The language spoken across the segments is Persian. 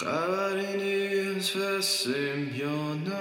خبری نیست فسیم یا نه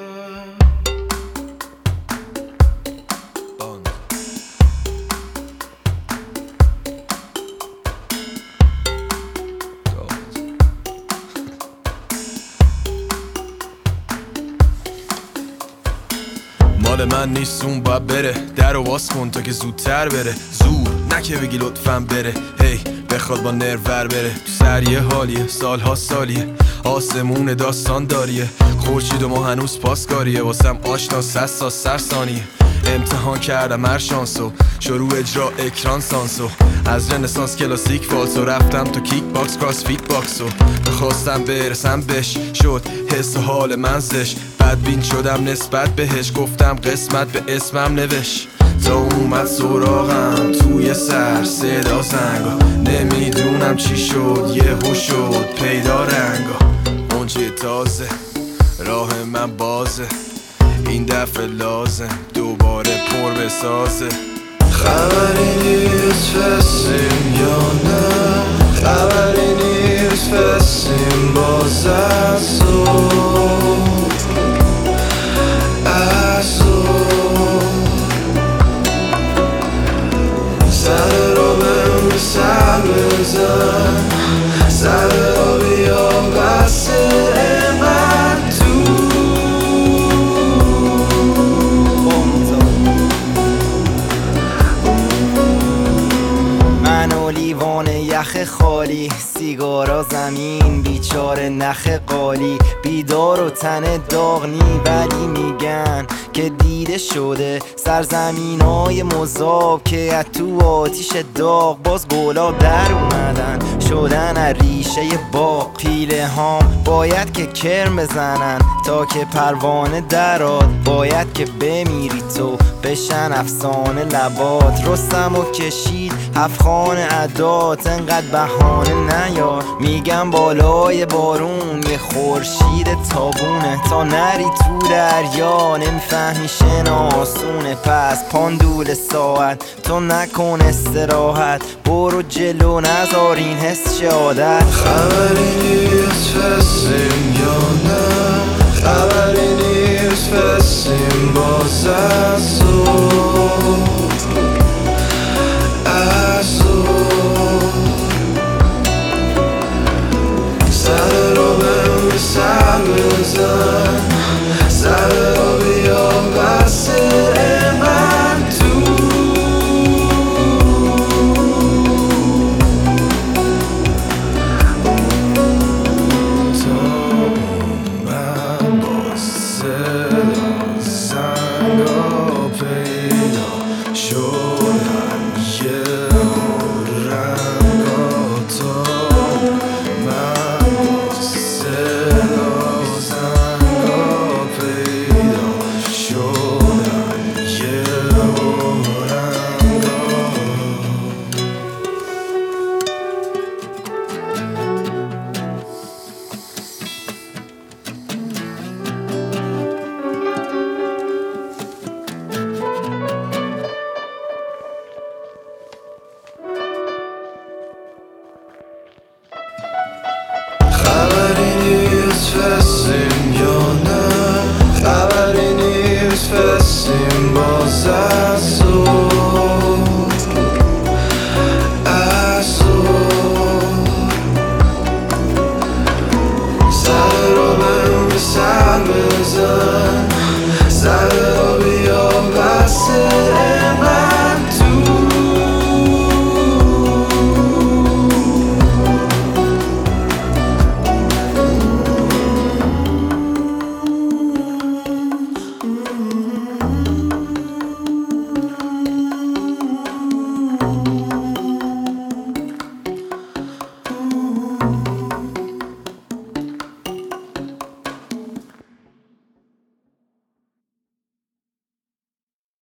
مال من نیست اون باید بره. در و باز کن تا که زودتر بره. زور نکه بگی لطفا بره. هی بخواد با نرور بره. تو سر یه حالیه سالها سالیه. آسمون داستان داریه. خورشید و ما هنوز پاسکاریه. واسم آشنا سسا سر ثانیه امتحان کردم هر شانسو. شروع اجرا اکران سانسو. از رنسانس کلاسیک فالسو رفتم تو کیک باکس کراس فیت باکسو. بخواستم برسم بش شد حس حال من زش بدبین شدم نسبت بهش. گفتم قسمت به اسمم نوش اومد سراغم توی سر صدا زنگا نمی‌دونم چی شد یهو شد پیدا رنگا اونچه تازه راه من بازه. این دفعه لازم دوباره پر بسازه. خبری سر بزن خالی سیگارا زمین بیچاره نخ قالی. بیدار و تن داغنی ولی میگن که دیده شده سرزمین های مذاب که از تو آتیش داغ باز گلاب در اومدن. شدن از ریشه باغ. پیله هام باید که کرم بزنن تا که پروانه دراد باید که بمیری تو بشن افسانه لبات. رستم و کشید هفخان عدات. انقدر بهانه نیار. میگم بالای بارون یه خورشید تابونه. تا نری تو دریا نمی‌فهمی شناسونه. پس پاندول ساعت تو نکن استراحت. برو جلو نذار این حس شه عادت خبری نیست فسیم یا نه. خبری نیست فسیم باز سر نیست فسیم باز